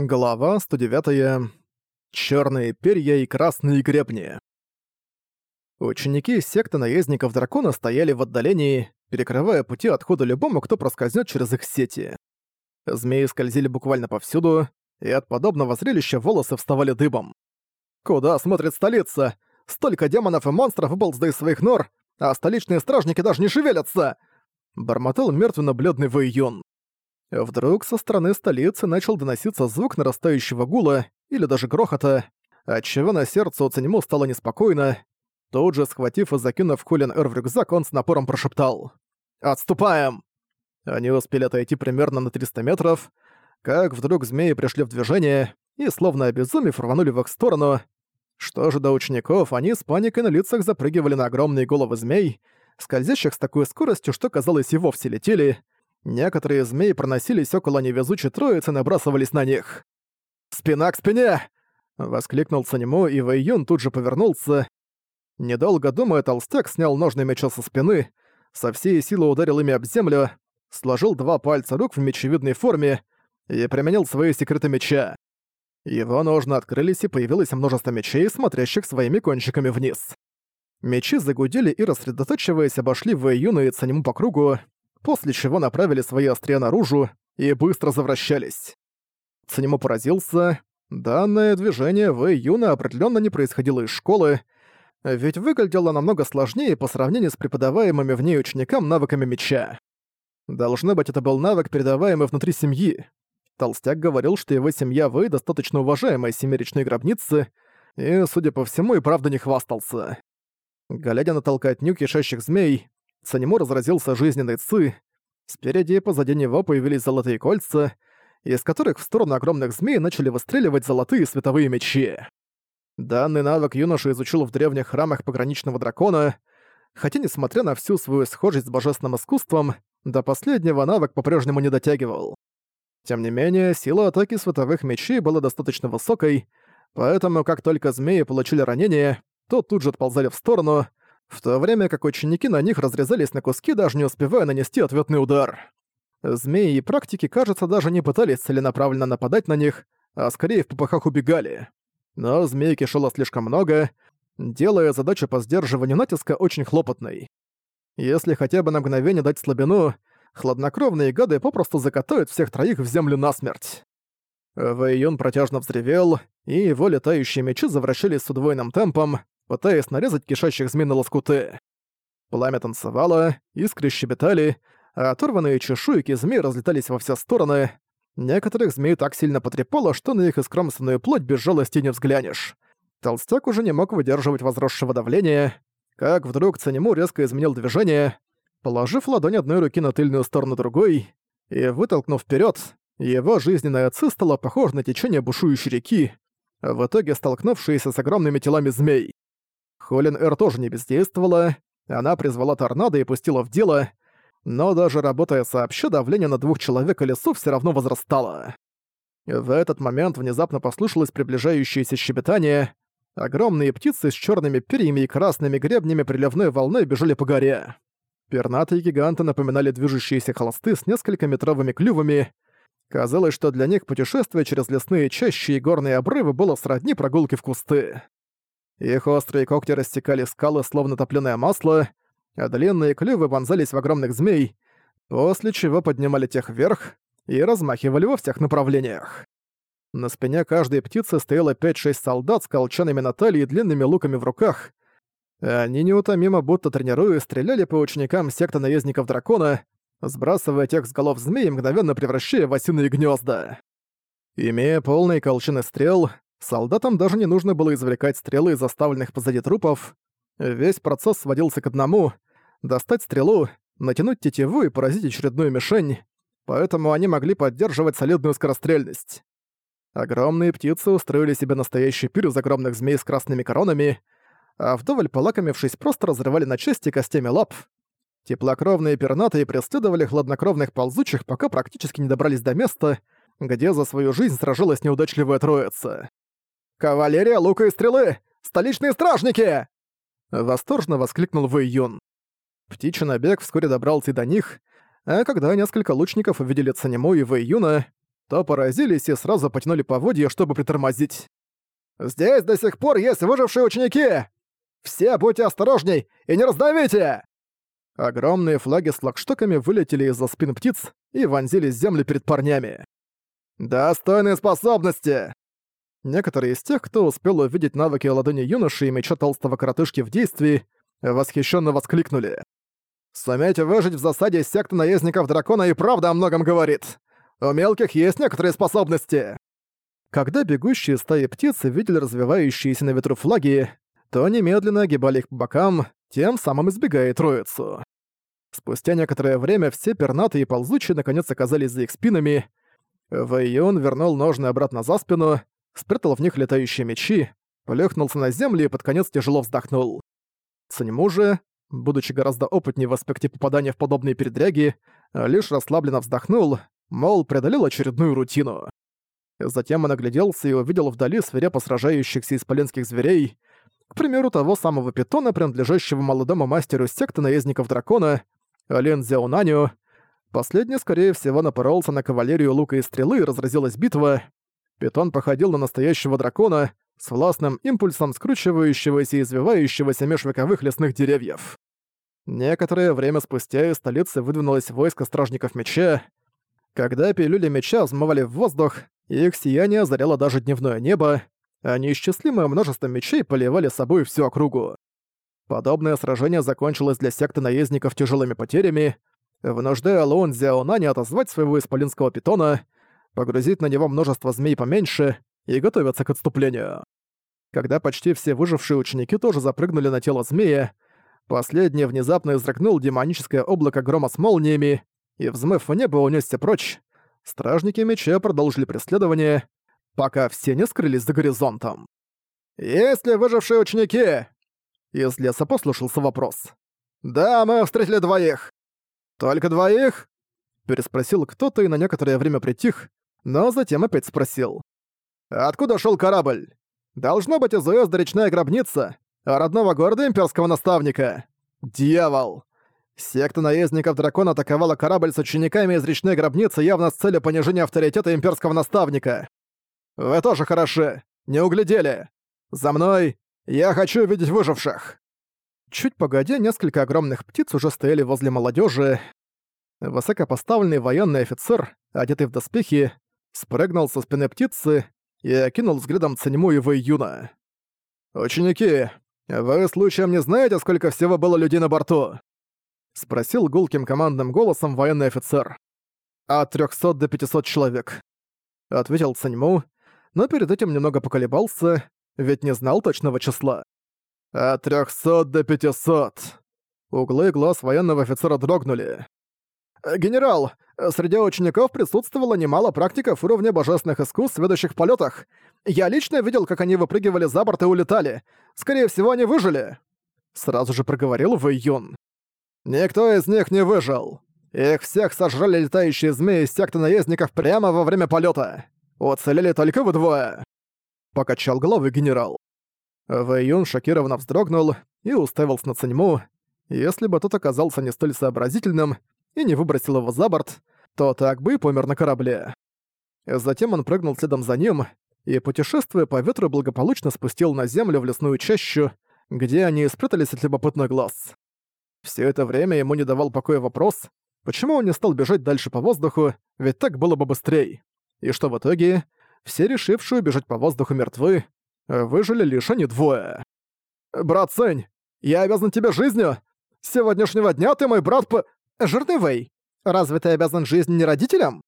Глава 109. Чёрные перья и красные гребни. Ученики секты наездников дракона стояли в отдалении, перекрывая пути отхода любому, кто проскользнет через их сети. Змеи скользили буквально повсюду, и от подобного зрелища волосы вставали дыбом. «Куда смотрит столица? Столько демонов и монстров выползли из своих нор, а столичные стражники даже не шевелятся!» Бормотал мертвенно-бледный Вэйюн. Вдруг со стороны столицы начал доноситься звук нарастающего гула или даже грохота, отчего на сердце у Циньму стало неспокойно. Тут же, схватив и закинув Хулин Эр в рюкзак, он с напором прошептал «Отступаем!». Они успели отойти примерно на 300 метров, как вдруг змеи пришли в движение и, словно обезумев, рванули в их сторону. Что же до учеников, они с паникой на лицах запрыгивали на огромные головы змей, скользящих с такой скоростью, что, казалось, и вовсе летели, Некоторые змеи проносились около невезучей троицы и набрасывались на них. «Спина к спине!» — воскликнул Санему, и Вэйюн тут же повернулся. Недолго думая, толстяк снял ножны меча со спины, со всей силы ударил ими об землю, сложил два пальца рук в мечевидной форме и применил свои секреты меча. Его ножны открылись, и появилось множество мечей, смотрящих своими кончиками вниз. Мечи загудели и, рассредоточиваясь, обошли Вэйюна и Цанему по кругу, после чего направили свои острия наружу и быстро завращались. Цанему поразился. Данное движение в Юна определенно не происходило из школы, ведь выглядело намного сложнее по сравнению с преподаваемыми в ней ученикам навыками меча. Должно быть, это был навык, передаваемый внутри семьи. Толстяк говорил, что его семья Вэй достаточно уважаемая семеричной гробницы, и, судя по всему, и правда не хвастался. Глядя на толкотню кишащих змей, Санему разразился жизненной ци. Спереди и позади него появились золотые кольца, из которых в сторону огромных змей начали выстреливать золотые световые мечи. Данный навык юноша изучил в древних храмах пограничного дракона, хотя, несмотря на всю свою схожесть с божественным искусством, до последнего навык по-прежнему не дотягивал. Тем не менее, сила атаки световых мечей была достаточно высокой, поэтому как только змеи получили ранение, то тут же отползали в сторону, в то время как ученики на них разрезались на куски, даже не успевая нанести ответный удар. Змеи и практики, кажется, даже не пытались целенаправленно нападать на них, а скорее в попыхах убегали. Но змей кишело слишком много, делая задачу по сдерживанию натиска очень хлопотной. Если хотя бы на мгновение дать слабину, хладнокровные гады попросту закатают всех троих в землю насмерть. Вэйюн протяжно взревел, и его летающие мечи завращались с удвоенным темпом, пытаясь нарезать кишащих змей на лоскуты. Пламя танцевало, искры щебетали, а оторванные чешуйки змей разлетались во все стороны. Некоторых змей так сильно потрепало, что на их искромственную плоть без жалости не взглянешь. Толстяк уже не мог выдерживать возросшего давления, как вдруг Цанему резко изменил движение, положив ладонь одной руки на тыльную сторону другой и вытолкнув вперед, его жизненная ци стала похожа на течение бушующей реки, в итоге столкнувшиеся с огромными телами змей. Холин Эр тоже не бездействовала, она призвала торнадо и пустила в дело, но даже работая сообща, давление на двух человек и лесу все равно возрастало. В этот момент внезапно послышалось приближающееся щебетание. Огромные птицы с черными перьями и красными гребнями приливной волной бежали по горе. Пернатые гиганты напоминали движущиеся холсты с несколько метровыми клювами. Казалось, что для них путешествие через лесные чащи и горные обрывы было сродни прогулке в кусты. Их острые когти рассекали скалы, словно топлёное масло, а длинные клювы вонзались в огромных змей, после чего поднимали тех вверх и размахивали во всех направлениях. На спине каждой птицы стояло 5-6 солдат с колчанами на талии и длинными луками в руках. Они неутомимо, будто тренируя, стреляли по ученикам секты наездников дракона, сбрасывая тех с голов змей и мгновенно превращая в осиные гнезда. Имея полные колчаны стрел, Солдатам даже не нужно было извлекать стрелы из оставленных позади трупов. Весь процесс сводился к одному — достать стрелу, натянуть тетиву и поразить очередную мишень, поэтому они могли поддерживать солидную скорострельность. Огромные птицы устроили себе настоящий пир из огромных змей с красными коронами, а вдоволь полакомившись, просто разрывали на части костями лап. Теплокровные пернатые преследовали хладнокровных ползучих, пока практически не добрались до места, где за свою жизнь сражалась неудачливая троица. «Кавалерия лука и стрелы! Столичные стражники!» Восторженно воскликнул Вэй Юн. Птичий набег вскоре добрался и до них, а когда несколько лучников увидели Цанему и Вэй Юна, то поразились и сразу потянули поводья, чтобы притормозить. «Здесь до сих пор есть выжившие ученики! Все будьте осторожней и не раздавите!» Огромные флаги с флагштоками вылетели из-за спин птиц и вонзились в землю перед парнями. «Достойные способности!» Некоторые из тех, кто успел увидеть навыки ладони юноши и меча толстого коротышки в действии, восхищенно воскликнули. «Суметь выжить в засаде секты наездников дракона и правда о многом говорит! У мелких есть некоторые способности!» Когда бегущие стаи птиц видели развивающиеся на ветру флаги, то немедленно огибали их по бокам, тем самым избегая троицу. Спустя некоторое время все пернатые и ползучие наконец оказались за их спинами. Вэйюн вернул ножны обратно за спину, спрятал в них летающие мечи, плюхнулся на землю и под конец тяжело вздохнул. Циньму же, будучи гораздо опытнее в аспекте попадания в подобные передряги, лишь расслабленно вздохнул, мол, преодолел очередную рутину. Затем он огляделся и увидел вдали свирепо сражающихся исполинских зверей, к примеру, того самого питона, принадлежащего молодому мастеру секты наездников дракона, Лин Зяунаню. Последний, скорее всего, напоролся на кавалерию лука и стрелы и разразилась битва. Питон походил на настоящего дракона с властным импульсом скручивающегося и извивающегося меж вековых лесных деревьев. Некоторое время спустя из столицы выдвинулось войско стражников меча. Когда пилюли меча взмывали в воздух, их сияние озаряло даже дневное небо, а неисчислимое множество мечей поливали собой всю округу. Подобное сражение закончилось для секты наездников тяжелыми потерями, вынуждая Лоун Зяонани отозвать своего исполинского питона, погрузить на него множество змей поменьше и готовиться к отступлению. Когда почти все выжившие ученики тоже запрыгнули на тело змея, последний внезапно изрыгнул демоническое облако грома с молниями и, взмыв в небо, унесся прочь, Стражники меча продолжили преследование, пока все не скрылись за горизонтом. «Есть ли выжившие ученики?» Из леса послушался вопрос. «Да, мы встретили двоих». «Только двоих?» Переспросил кто-то и на некоторое время притих, но затем опять спросил. «Откуда шел корабль? Должно быть из уезда речная гробница, родного города имперского наставника. Дьявол! Секта наездников дракона атаковала корабль с учениками из речной гробницы явно с целью понижения авторитета имперского наставника. Вы тоже хороши. Не углядели. За мной. Я хочу видеть выживших. Чуть погодя, несколько огромных птиц уже стояли возле молодежи. Высокопоставленный военный офицер, одетый в доспехи, спрыгнул со спины птицы и окинул взглядом Циньму и Вэйюна. «Ученики, вы случаем не знаете, сколько всего было людей на борту?» — спросил гулким командным голосом военный офицер. «От 300 до 500 человек», — ответил Цаньму, но перед этим немного поколебался, ведь не знал точного числа. «От 300 до 500». Углы глаз военного офицера дрогнули. «Генерал, среди учеников присутствовало немало практиков уровня божественных искусств, ведущих в полетах. Я лично видел, как они выпрыгивали за борт и улетали. Скорее всего, они выжили». Сразу же проговорил Вэй Юн. Никто из них не выжил. Их всех сожрали летающие змеи из секты наездников прямо во время полета. Уцелели только вы двое. Покачал головой генерал. Вэйюн шокированно вздрогнул и уставился на Циньму. Если бы тот оказался не столь сообразительным и не выбросил его за борт, то так бы и помер на корабле. Затем он прыгнул следом за ним и, путешествуя по ветру, благополучно спустил на землю в лесную чащу, где они спрятались от любопытных глаз. Все это время ему не давал покоя вопрос, почему он не стал бежать дальше по воздуху, ведь так было бы быстрее. И что в итоге? Все решившие бежать по воздуху мертвы, выжили лишь они двое. «Брат Сэнь, я обязан тебе жизнью! С сегодняшнего дня ты мой брат по... Жирный Вэй! Разве ты обязан жизнью не родителям?»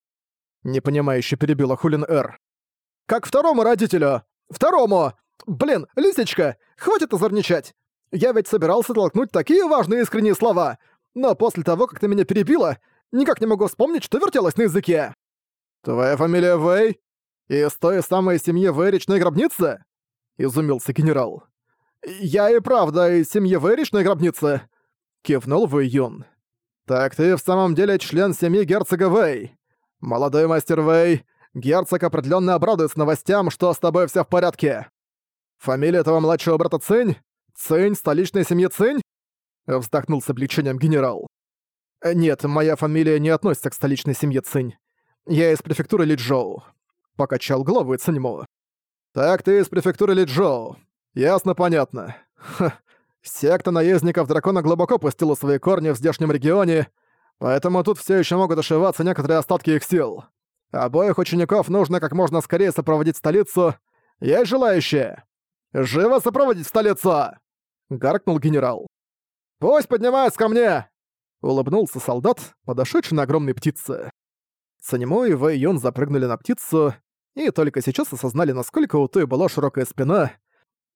Непонимающе перебила Хулин Эр. «Как второму родителю! Второму! Блин, лисичка, хватит озорничать! Я ведь собирался толкнуть такие важные искренние слова, но после того, как ты меня перебила, никак не могу вспомнить, что вертелось на языке. Твоя фамилия Вэй? Из той самой семьи Вэй речной гробницы? Изумился генерал. Я и правда из семьи Вэй речной гробницы. Кивнул Вэй Юн. Так ты в самом деле член семьи герцога Вэй. Молодой мастер Вэй, герцог определенно обрадуется новостям, что с тобой все в порядке. Фамилия твоего младшего брата Цинь? «Цинь, столичная семья Цинь?» Вздохнул с облегчением генерал. «Нет, моя фамилия не относится к столичной семье Цинь. Я из префектуры Лиджоу», — покачал головой Циньмо. «Так ты из префектуры Лиджоу. Ясно-понятно. Ха, секта наездников дракона глубоко пустила свои корни в здешнем регионе, поэтому тут все еще могут ошиваться некоторые остатки их сил. Обоих учеников нужно как можно скорее сопроводить в столицу. Есть желающие? Живо сопроводить в столицу!» — гаркнул генерал. «Пусть поднимаются ко мне!» — улыбнулся солдат, подошедший на огромной птице. Санимо и Вэй Йон запрыгнули на птицу, и только сейчас осознали, насколько у той была широкая спина.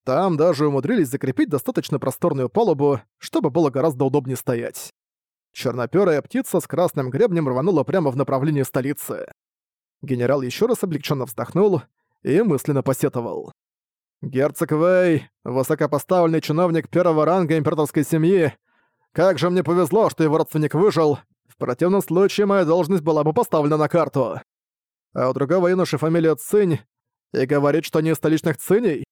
Там даже умудрились закрепить достаточно просторную палубу, чтобы было гораздо удобнее стоять. Чернопёрая птица с красным гребнем рванула прямо в направлении столицы. Генерал еще раз облегченно вздохнул и мысленно посетовал. «Герцог Вэй, высокопоставленный чиновник первого ранга императорской семьи, как же мне повезло, что его родственник выжил. В противном случае моя должность была бы поставлена на карту. А у другого юноши фамилия Цинь, и говорит, что не из столичных циней.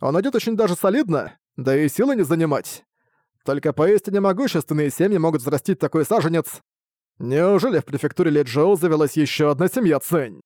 Он идет очень даже солидно, да и силы не занимать. Только поистине могущественные семьи могут взрастить такой саженец. Неужели в префектуре Леджоу завелась еще одна семья Цинь?